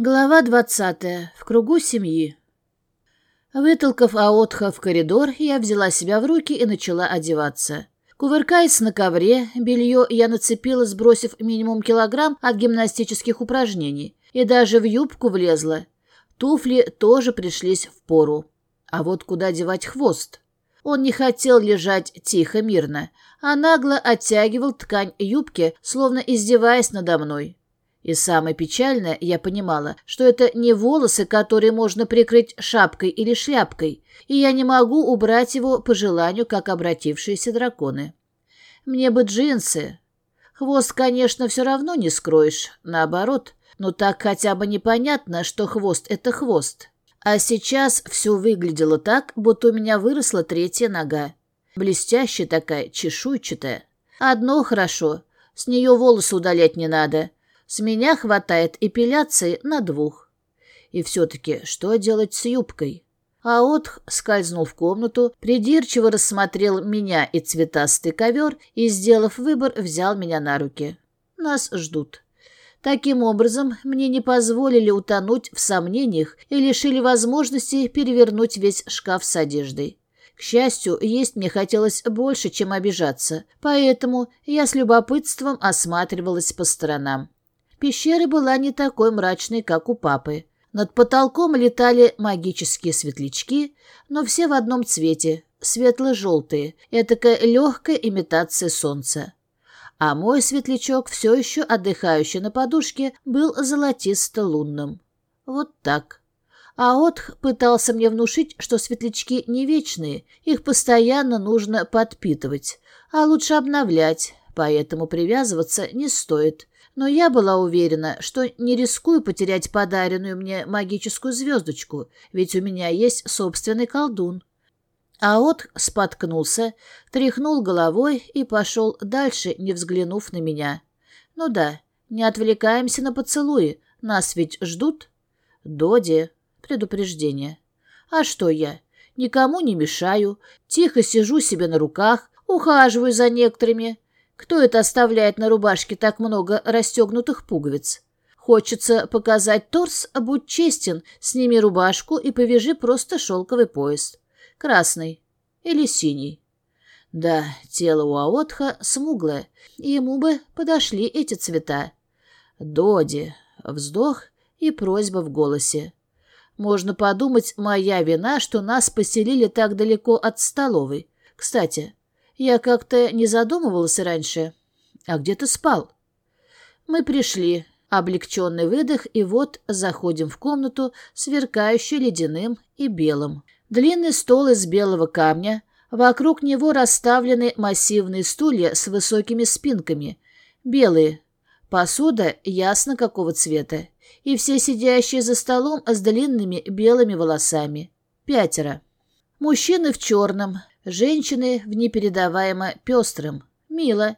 Глава двадцатая. В кругу семьи. Вытолкав Аотха в коридор, я взяла себя в руки и начала одеваться. Кувыркаясь на ковре, белье я нацепила, сбросив минимум килограмм от гимнастических упражнений, и даже в юбку влезла. Туфли тоже пришлись в пору. А вот куда девать хвост? Он не хотел лежать тихо, мирно, а нагло оттягивал ткань юбки, словно издеваясь надо мной. И самое печальное, я понимала, что это не волосы, которые можно прикрыть шапкой или шляпкой, и я не могу убрать его по желанию, как обратившиеся драконы. Мне бы джинсы. Хвост, конечно, все равно не скроешь, наоборот, но так хотя бы непонятно, что хвост — это хвост. А сейчас все выглядело так, будто у меня выросла третья нога. Блестящая такая, чешуйчатая. Одно хорошо, с нее волосы удалять не надо — с меня хватает эпиляции на двух. И все-таки что делать с юбкой? Аотх скользнул в комнату, придирчиво рассмотрел меня и цветастый ковер и, сделав выбор, взял меня на руки. Нас ждут. Таким образом, мне не позволили утонуть в сомнениях и лишили возможности перевернуть весь шкаф с одеждой. К счастью, есть мне хотелось больше, чем обижаться, поэтому я с любопытством осматривалась по сторонам. Пещера была не такой мрачной, как у папы. Над потолком летали магические светлячки, но все в одном цвете, светло-желтые, этакая легкая имитация солнца. А мой светлячок, все еще отдыхающий на подушке, был золотисто-лунным. Вот так. А Отх пытался мне внушить, что светлячки не вечные, их постоянно нужно подпитывать, а лучше обновлять, поэтому привязываться не стоит но я была уверена, что не рискую потерять подаренную мне магическую звездочку, ведь у меня есть собственный колдун. А от споткнулся, тряхнул головой и пошел дальше, не взглянув на меня. Ну да, не отвлекаемся на поцелуи, нас ведь ждут. Доди, предупреждение. А что я? Никому не мешаю, тихо сижу себе на руках, ухаживаю за некоторыми, кто это оставляет на рубашке так много расстегнутых пуговиц? Хочется показать торс, будь честен, сними рубашку и повяжи просто шелковый пояс. Красный или синий. Да, тело у Аотха смуглое, и ему бы подошли эти цвета. Доди, вздох и просьба в голосе. Можно подумать, моя вина, что нас поселили так далеко от столовой. Кстати, я как-то не задумывалась раньше. А где ты спал? Мы пришли. Облегченный выдох, и вот заходим в комнату, сверкающую ледяным и белым. Длинный стол из белого камня, вокруг него расставлены массивные стулья с высокими спинками. Белые. Посуда ясно какого цвета. И все сидящие за столом с длинными белыми волосами. Пятеро. Мужчины в черном, Женщины в непередаваемо пестрым, мило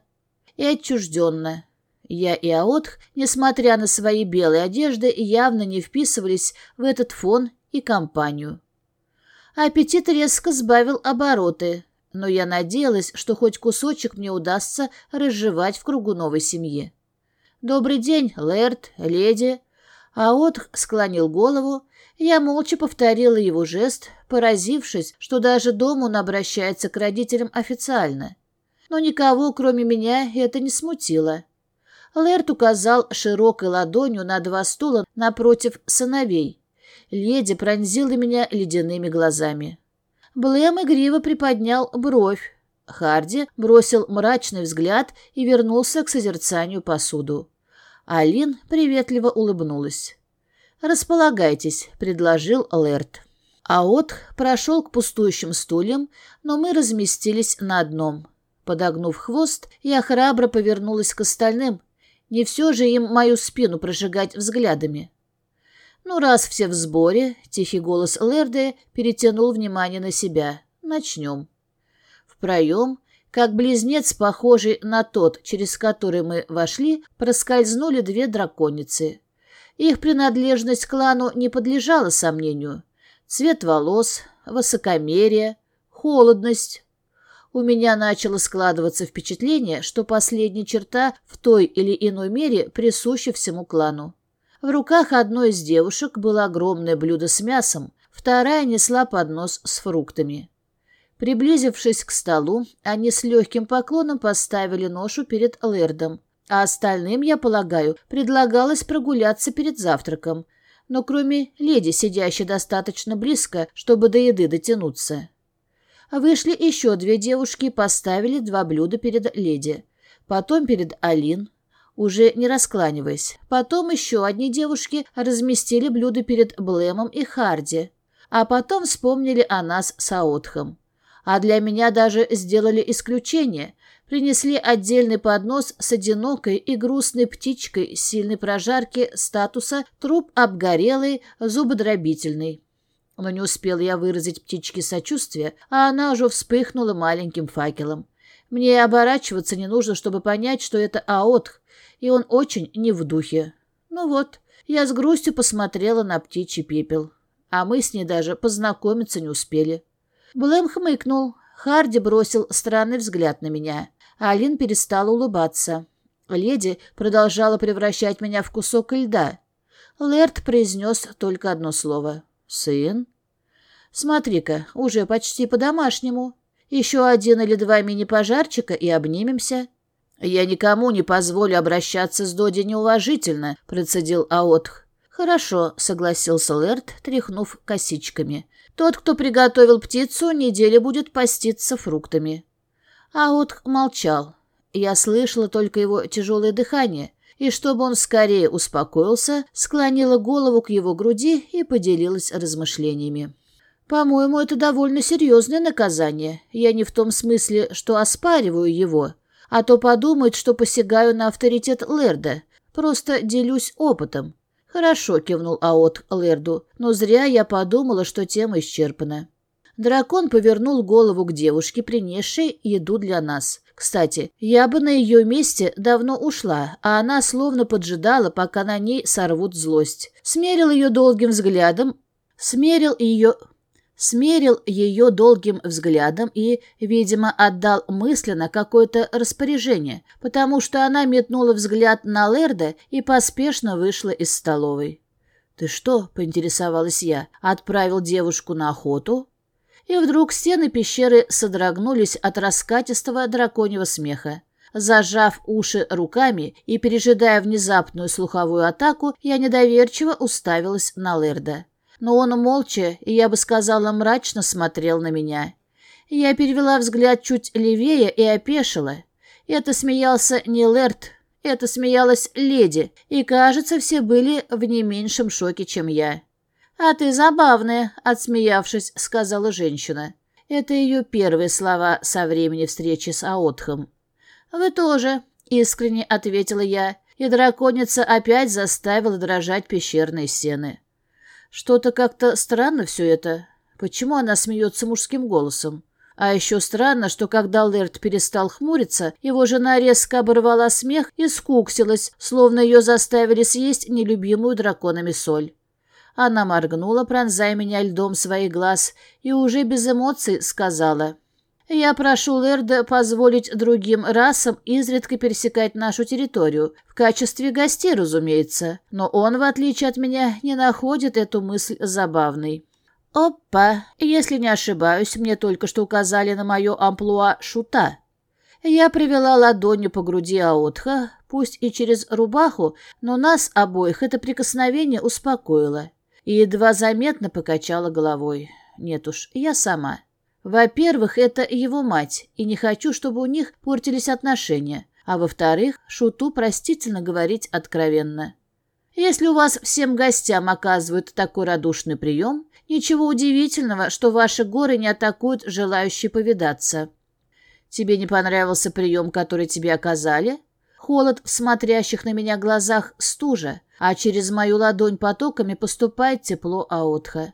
и отчужденно. Я и Аотх, несмотря на свои белые одежды, явно не вписывались в этот фон и компанию. Аппетит резко сбавил обороты, но я надеялась, что хоть кусочек мне удастся разжевать в кругу новой семьи. «Добрый день, Лэрд, леди!» Аотх склонил голову, я молча повторила его жест, поразившись, что даже дома он обращается к родителям официально. Но никого, кроме меня, это не смутило. Лэрт указал широкой ладонью на два стула напротив сыновей. Леди пронзила меня ледяными глазами. Блэм игриво приподнял бровь. Харди бросил мрачный взгляд и вернулся к созерцанию посуду. Алин приветливо улыбнулась. «Располагайтесь», — предложил Лэрт. Аот прошел к пустующим стульям, но мы разместились на одном. Подогнув хвост, я храбро повернулась к остальным. Не все же им мою спину прожигать взглядами. «Ну, раз все в сборе», — тихий голос Лэрде перетянул внимание на себя. «Начнем». В проем, как близнец, похожий на тот, через который мы вошли, проскользнули две драконицы. Их принадлежность к клану не подлежала сомнению. Цвет волос, высокомерие, холодность. У меня начало складываться впечатление, что последняя черта в той или иной мере присуща всему клану. В руках одной из девушек было огромное блюдо с мясом, вторая несла поднос с фруктами. Приблизившись к столу, они с легким поклоном поставили ношу перед Лэрдом, а остальным, я полагаю, предлагалось прогуляться перед завтраком, но кроме леди, сидящей достаточно близко, чтобы до еды дотянуться. Вышли еще две девушки и поставили два блюда перед леди. Потом перед Алин, уже не раскланиваясь. Потом еще одни девушки разместили блюда перед Блемом и Харди. А потом вспомнили о нас с Аотхом. А для меня даже сделали исключение. Принесли отдельный поднос с одинокой и грустной птичкой сильной прожарки статуса труп обгорелый, зубодробительный но не успел я выразить птичке сочувствие, а она уже вспыхнула маленьким факелом. Мне оборачиваться не нужно, чтобы понять, что это Аотх, и он очень не в духе. Ну вот, я с грустью посмотрела на птичий пепел, а мы с ней даже познакомиться не успели. Блэм хмыкнул, Харди бросил странный взгляд на меня, Алин перестала улыбаться. Леди продолжала превращать меня в кусок льда. Лэрд произнес только одно слово. «Сын?» «Смотри-ка, уже почти по-домашнему. Еще один или два мини-пожарчика и обнимемся». «Я никому не позволю обращаться с Доди неуважительно», — процедил Аотх. «Хорошо», — согласился Лэрд, тряхнув косичками. «Тот, кто приготовил птицу, неделю будет поститься фруктами». Аотх молчал. Я слышала только его тяжелое дыхание, и чтобы он скорее успокоился, склонила голову к его груди и поделилась размышлениями. По-моему, это довольно серьезное наказание. Я не в том смысле, что оспариваю его, а то подумает, что посягаю на авторитет Лерда. Просто делюсь опытом. Хорошо, кивнул Аот Лерду, но зря я подумала, что тема исчерпана. Дракон повернул голову к девушке, принесшей еду для нас. Кстати, я бы на ее месте давно ушла, а она словно поджидала, пока на ней сорвут злость. Смерил ее долгим взглядом, смерил ее смерил ее долгим взглядом и, видимо, отдал мысленно какое-то распоряжение, потому что она метнула взгляд на Лерда и поспешно вышла из столовой. «Ты что?» — поинтересовалась я. «Отправил девушку на охоту?» И вдруг стены пещеры содрогнулись от раскатистого драконьего смеха. Зажав уши руками и пережидая внезапную слуховую атаку, я недоверчиво уставилась на Лерда но он молча, и я бы сказала, мрачно смотрел на меня. Я перевела взгляд чуть левее и опешила. Это смеялся не Лерт, это смеялась леди, и, кажется, все были в не меньшем шоке, чем я. «А ты забавная», — отсмеявшись, сказала женщина. Это ее первые слова со времени встречи с Аотхом. «Вы тоже», — искренне ответила я, и драконица опять заставила дрожать пещерные стены. Что-то как-то странно все это. Почему она смеется мужским голосом? А еще странно, что когда Лэрд перестал хмуриться, его жена резко оборвала смех и скуксилась, словно ее заставили съесть нелюбимую драконами соль. Она моргнула, пронзая меня льдом своих глаз, и уже без эмоций сказала — я прошу Лерда позволить другим расам изредка пересекать нашу территорию, в качестве гостей, разумеется, но он, в отличие от меня, не находит эту мысль забавной. Опа! Если не ошибаюсь, мне только что указали на мое амплуа шута. Я привела ладонью по груди Аотха, пусть и через рубаху, но нас обоих это прикосновение успокоило. И едва заметно покачала головой. Нет уж, я сама. Во-первых, это его мать, и не хочу, чтобы у них портились отношения. А во-вторых, шуту простительно говорить откровенно. Если у вас всем гостям оказывают такой радушный прием, ничего удивительного, что ваши горы не атакуют желающие повидаться. Тебе не понравился прием, который тебе оказали? Холод в смотрящих на меня глазах стужа, а через мою ладонь потоками поступает тепло Аотха.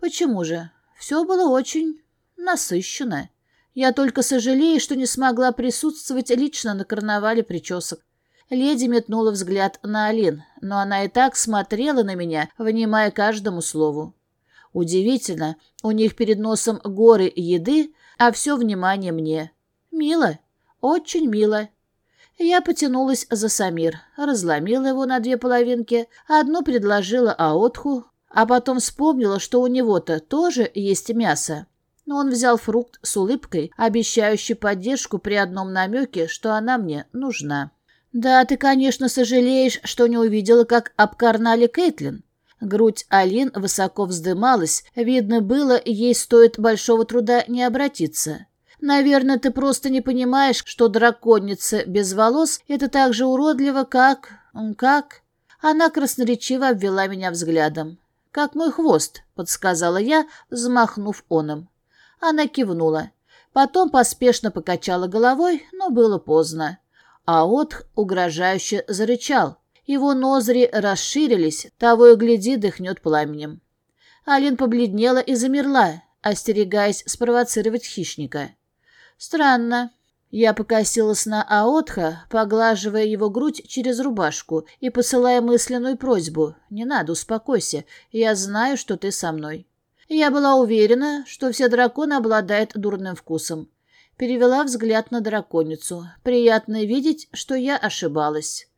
Почему же? Все было очень насыщенно. Я только сожалею, что не смогла присутствовать лично на карнавале причесок. Леди метнула взгляд на Алин, но она и так смотрела на меня, внимая каждому слову. Удивительно, у них перед носом горы еды, а все внимание мне. Мило, очень мило. Я потянулась за Самир, разломила его на две половинки, одну предложила Аотху, а потом вспомнила, что у него-то тоже есть мясо. Но он взял фрукт с улыбкой, обещающей поддержку при одном намеке, что она мне нужна. «Да, ты, конечно, сожалеешь, что не увидела, как обкарнали Кейтлин». Грудь Алин высоко вздымалась, видно было, ей стоит большого труда не обратиться. Наверное, ты просто не понимаешь, что драконица без волос — это так же уродливо, как... как...» Она красноречиво обвела меня взглядом. «Как мой хвост», — подсказала я, взмахнув оном. Она кивнула. Потом поспешно покачала головой, но было поздно. А Отх угрожающе зарычал. Его ноздри расширились, того и гляди, дыхнет пламенем. Алин побледнела и замерла, остерегаясь спровоцировать хищника. Странно. Я покосилась на Аотха, поглаживая его грудь через рубашку и посылая мысленную просьбу. «Не надо, успокойся. Я знаю, что ты со мной». Я была уверена, что все драконы обладают дурным вкусом. Перевела взгляд на драконицу. Приятно видеть, что я ошибалась.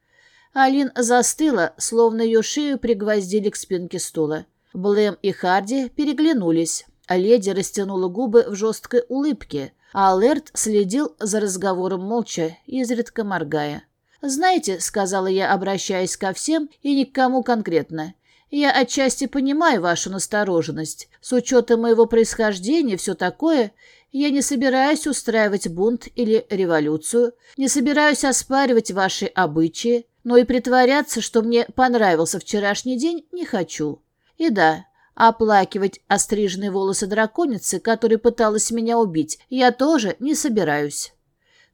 Алин застыла, словно ее шею пригвоздили к спинке стула. Блэм и Харди переглянулись. Леди растянула губы в жесткой улыбке — а Алерт следил за разговором молча, изредка моргая. «Знаете», — сказала я, обращаясь ко всем и ни к кому конкретно, «я отчасти понимаю вашу настороженность. С учетом моего происхождения и все такое, я не собираюсь устраивать бунт или революцию, не собираюсь оспаривать ваши обычаи, но и притворяться, что мне понравился вчерашний день, не хочу. И да, Оплакивать остриженные волосы драконицы, которая пыталась меня убить, я тоже не собираюсь.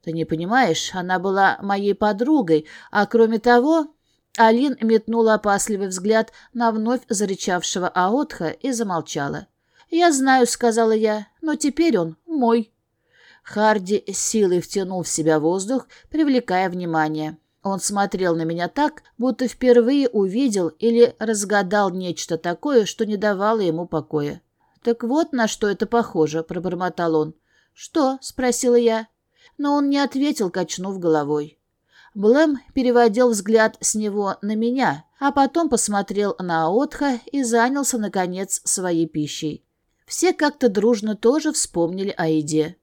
Ты не понимаешь, она была моей подругой, а кроме того... Алин метнула опасливый взгляд на вновь зарычавшего Аотха и замолчала. «Я знаю», — сказала я, — «но теперь он мой». Харди силой втянул в себя воздух, привлекая внимание. Он смотрел на меня так, будто впервые увидел или разгадал нечто такое, что не давало ему покоя. «Так вот на что это похоже», — пробормотал он. «Что?» — спросила я. Но он не ответил, качнув головой. Блэм переводил взгляд с него на меня, а потом посмотрел на Отха и занялся, наконец, своей пищей. Все как-то дружно тоже вспомнили о еде.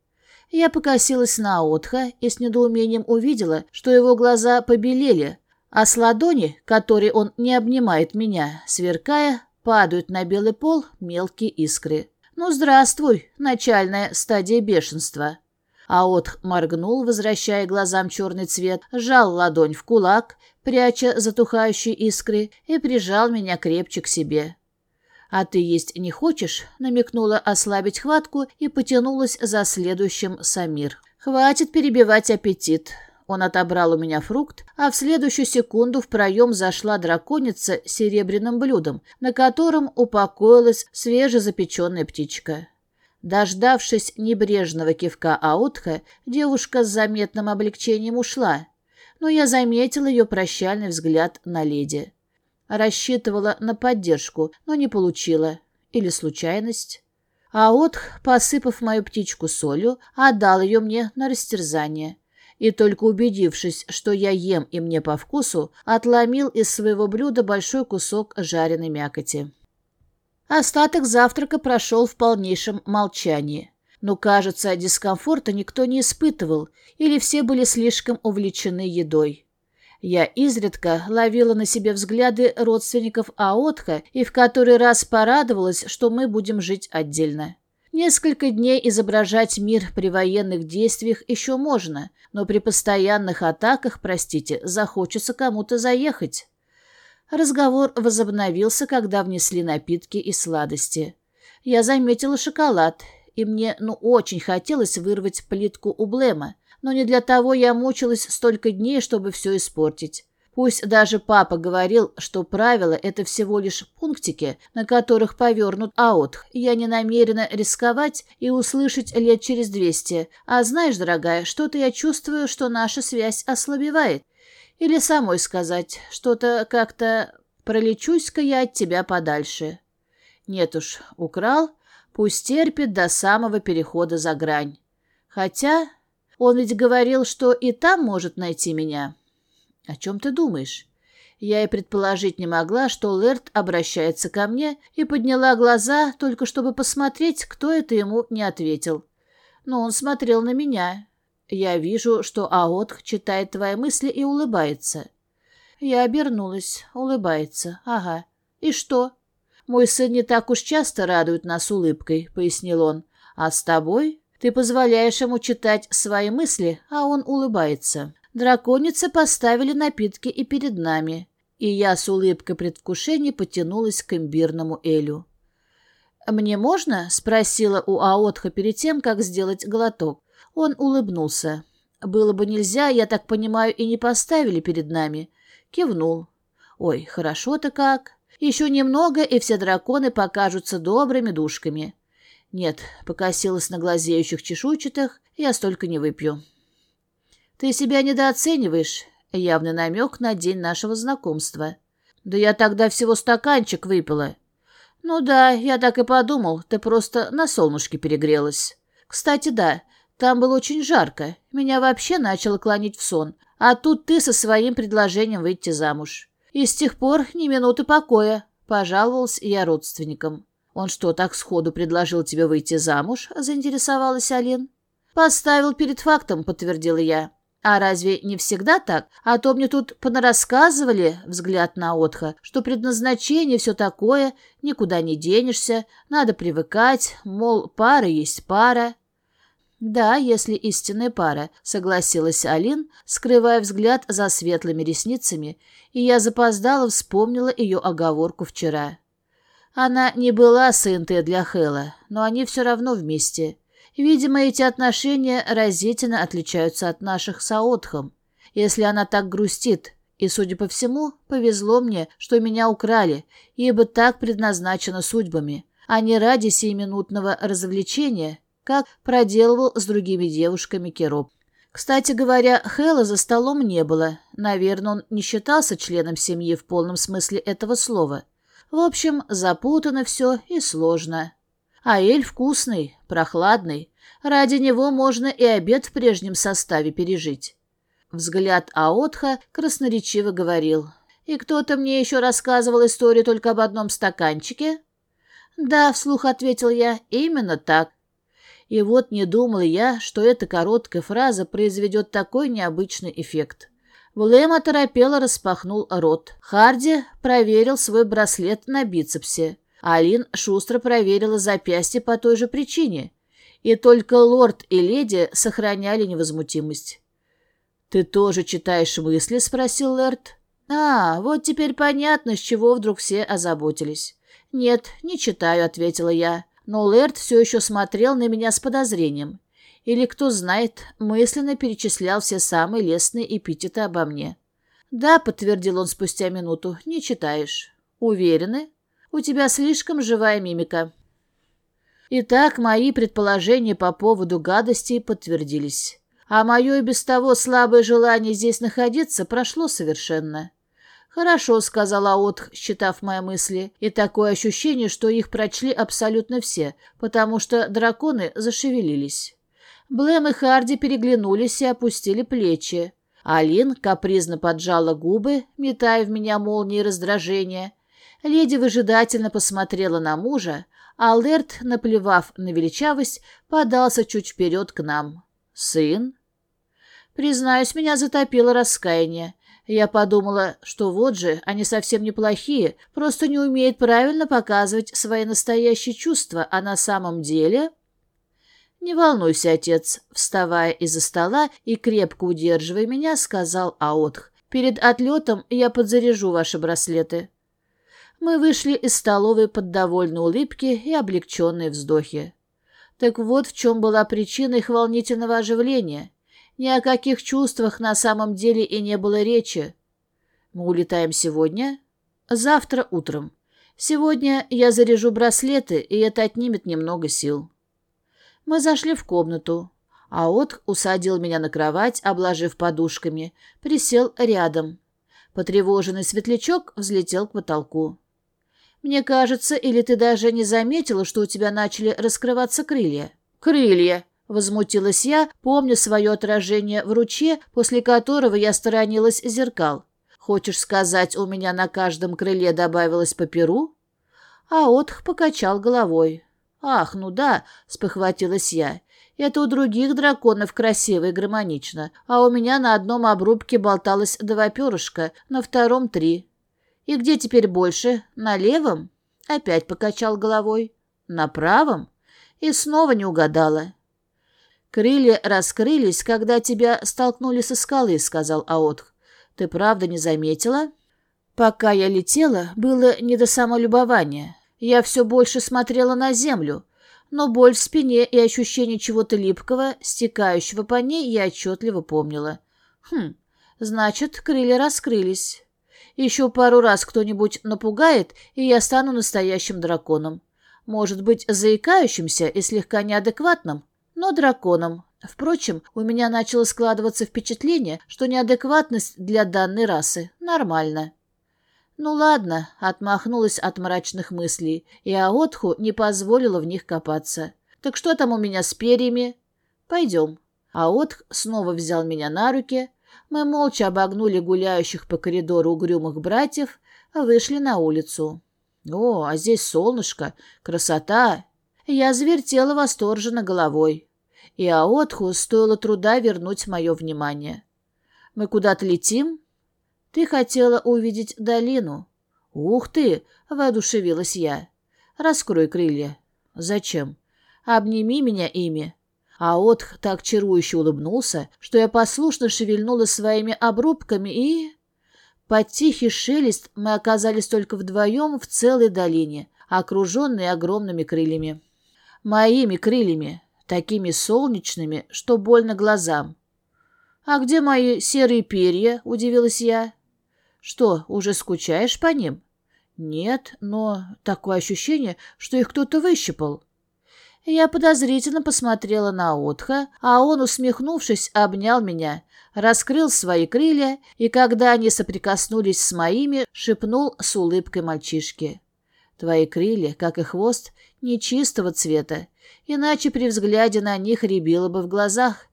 Я покосилась на Отха и с недоумением увидела, что его глаза побелели, а с ладони, которой он не обнимает меня, сверкая, падают на белый пол мелкие искры. «Ну, здравствуй, начальная стадия бешенства». Аотх моргнул, возвращая глазам черный цвет, сжал ладонь в кулак, пряча затухающие искры, и прижал меня крепче к себе. «А ты есть не хочешь?» — намекнула ослабить хватку и потянулась за следующим Самир. «Хватит перебивать аппетит». Он отобрал у меня фрукт, а в следующую секунду в проем зашла драконица с серебряным блюдом, на котором упокоилась свежезапеченная птичка. Дождавшись небрежного кивка Аутха, девушка с заметным облегчением ушла, но я заметил ее прощальный взгляд на леди. Рассчитывала на поддержку, но не получила. Или случайность. А Отх, посыпав мою птичку солью, отдал ее мне на растерзание. И только убедившись, что я ем и мне по вкусу, отломил из своего блюда большой кусок жареной мякоти. Остаток завтрака прошел в полнейшем молчании. Но, кажется, дискомфорта никто не испытывал, или все были слишком увлечены едой. Я изредка ловила на себе взгляды родственников Аотха и в который раз порадовалась, что мы будем жить отдельно. Несколько дней изображать мир при военных действиях еще можно, но при постоянных атаках, простите, захочется кому-то заехать. Разговор возобновился, когда внесли напитки и сладости. Я заметила шоколад, и мне ну очень хотелось вырвать плитку у Блема, но не для того я мучилась столько дней, чтобы все испортить. Пусть даже папа говорил, что правила — это всего лишь пунктики, на которых повернут аут. Я не намерена рисковать и услышать лет через двести. А знаешь, дорогая, что-то я чувствую, что наша связь ослабевает. Или самой сказать, что-то как-то пролечусь-ка я от тебя подальше. Нет уж, украл, пусть терпит до самого перехода за грань. Хотя Он ведь говорил, что и там может найти меня. О чем ты думаешь? Я и предположить не могла, что Лерт обращается ко мне, и подняла глаза, только чтобы посмотреть, кто это ему не ответил. Но он смотрел на меня. Я вижу, что Аотх читает твои мысли и улыбается. Я обернулась, улыбается. Ага. И что? Мой сын не так уж часто радует нас улыбкой, пояснил он. А с тобой ты позволяешь ему читать свои мысли, а он улыбается. Драконицы поставили напитки и перед нами, и я с улыбкой предвкушения потянулась к имбирному элю. «Мне можно?» — спросила у Аотха перед тем, как сделать глоток. Он улыбнулся. «Было бы нельзя, я так понимаю, и не поставили перед нами». Кивнул. «Ой, хорошо-то как. Еще немного, и все драконы покажутся добрыми душками». «Нет», — покосилась на глазеющих чешуйчатых, — «я столько не выпью». «Ты себя недооцениваешь», — явный намек на день нашего знакомства. «Да я тогда всего стаканчик выпила». «Ну да, я так и подумал, ты просто на солнышке перегрелась». «Кстати, да, там было очень жарко, меня вообще начало клонить в сон, а тут ты со своим предложением выйти замуж. И с тех пор ни минуты покоя», — пожаловалась я родственникам. «Он что, так сходу предложил тебе выйти замуж?» — заинтересовалась Алин. «Поставил перед фактом», — подтвердила я. А разве не всегда так? А то мне тут понарассказывали, взгляд на Отха, что предназначение все такое, никуда не денешься, надо привыкать, мол, пара есть пара. «Да, если истинная пара», — согласилась Алин, скрывая взгляд за светлыми ресницами, и я запоздала вспомнила ее оговорку вчера. Она не была сынтой для Хэла, но они все равно вместе. Видимо, эти отношения разительно отличаются от наших с Аотхом. Если она так грустит, и, судя по всему, повезло мне, что меня украли, ибо так предназначено судьбами, а не ради сиюминутного развлечения, как проделывал с другими девушками Кероп. Кстати говоря, Хэла за столом не было. Наверное, он не считался членом семьи в полном смысле этого слова. В общем, запутано все и сложно. А эль вкусный, прохладный. Ради него можно и обед в прежнем составе пережить. Взгляд Аотха красноречиво говорил. «И кто-то мне еще рассказывал историю только об одном стаканчике?» «Да», — вслух ответил я, — «именно так». И вот не думал я, что эта короткая фраза произведет такой необычный эффект. Влэм оторопело распахнул рот. Харди проверил свой браслет на бицепсе. Алин шустро проверила запястье по той же причине. И только лорд и леди сохраняли невозмутимость. «Ты тоже читаешь мысли?» — спросил Лэрд. «А, вот теперь понятно, с чего вдруг все озаботились». «Нет, не читаю», — ответила я. Но Лэрд все еще смотрел на меня с подозрением. Или, кто знает, мысленно перечислял все самые лестные эпитеты обо мне. «Да», — подтвердил он спустя минуту, — «не читаешь». «Уверены?» У тебя слишком живая мимика». Итак, мои предположения по поводу гадостей подтвердились. А мое и без того слабое желание здесь находиться прошло совершенно. «Хорошо», — сказала Отх, считав мои мысли, и такое ощущение, что их прочли абсолютно все, потому что драконы зашевелились. Блэм и Харди переглянулись и опустили плечи. Алин капризно поджала губы, метая в меня молнии раздражения, Леди выжидательно посмотрела на мужа, а Лерт, наплевав на величавость, подался чуть вперед к нам. «Сын?» Признаюсь, меня затопило раскаяние. Я подумала, что вот же, они совсем неплохие, просто не умеют правильно показывать свои настоящие чувства, а на самом деле... «Не волнуйся, отец», — вставая из-за стола и крепко удерживая меня, сказал Аотх. «Перед отлетом я подзаряжу ваши браслеты». Мы вышли из столовой под довольные улыбки и облегченные вздохи. Так вот в чем была причина их волнительного оживления. Ни о каких чувствах на самом деле и не было речи. Мы улетаем сегодня? Завтра утром. Сегодня я заряжу браслеты, и это отнимет немного сил. Мы зашли в комнату. а Аот усадил меня на кровать, обложив подушками, присел рядом. Потревоженный светлячок взлетел к потолку. Мне кажется, или ты даже не заметила, что у тебя начали раскрываться крылья?» «Крылья!» — Возмутилась я, помня свое отражение в ручье, после которого я сторонилась зеркал. Хочешь сказать, у меня на каждом крыле добавилось по перу? А Отх покачал головой. «Ах, ну да», — спохватилась я. «Это у других драконов красиво и гармонично, а у меня на одном обрубке болталось два перышка, на втором три. И где теперь больше? На левом?» Опять покачал головой. «На правом?» И снова не угадала. «Крылья раскрылись, когда тебя столкнули со скалы», — сказал Аотх. «Ты правда не заметила?» «Пока я летела, было не до самолюбования. Я все больше смотрела на землю, но боль в спине и ощущение чего-то липкого, стекающего по ней, я отчетливо помнила. Хм, значит, крылья раскрылись. Еще пару раз кто-нибудь напугает, и я стану настоящим драконом. Может быть, заикающимся и слегка неадекватным, но драконом. Впрочем, у меня начало складываться впечатление, что неадекватность для данной расы нормальна. Ну ладно, отмахнулась от мрачных мыслей, и Аотху не позволила в них копаться. Так что там у меня с перьями? Пойдем. Аотх снова взял меня на руки. Мы молча обогнули гуляющих по коридору угрюмых братьев, а вышли на улицу. О, а здесь солнышко, красота! Я завертела восторженно головой. И Аотху стоило труда вернуть мое внимание. Мы куда-то летим? Ты хотела увидеть долину. Ух ты, воодушевилась я. Раскрой крылья. Зачем? Обними меня ими. А Отх так чарующе улыбнулся, что я послушно шевельнула своими обрубками и... Под тихий шелест мы оказались только вдвоем в целой долине, окруженной огромными крыльями. Моими крыльями, такими солнечными, что больно глазам. «А где мои серые перья?» — удивилась я. Что, уже скучаешь по ним? Нет, но такое ощущение, что их кто-то выщипал. Я подозрительно посмотрела на Отха, а он, усмехнувшись, обнял меня, раскрыл свои крылья и, когда они соприкоснулись с моими, шепнул с улыбкой мальчишки. «Твои крылья, как и хвост, нечистого цвета, иначе при взгляде на них рябило бы в глазах.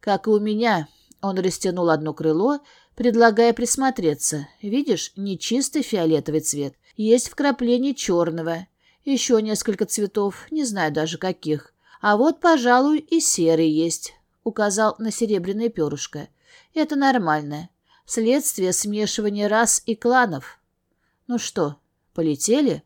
Как и у меня». Он растянул одно крыло, предлагая присмотреться. Видишь, не чистый фиолетовый цвет. Есть вкрапление черного. Еще несколько цветов, не знаю даже каких. А вот, пожалуй, и серый есть, указал на серебряное перышко. Это нормально. Следствие смешивания рас и кланов. Ну что, полетели?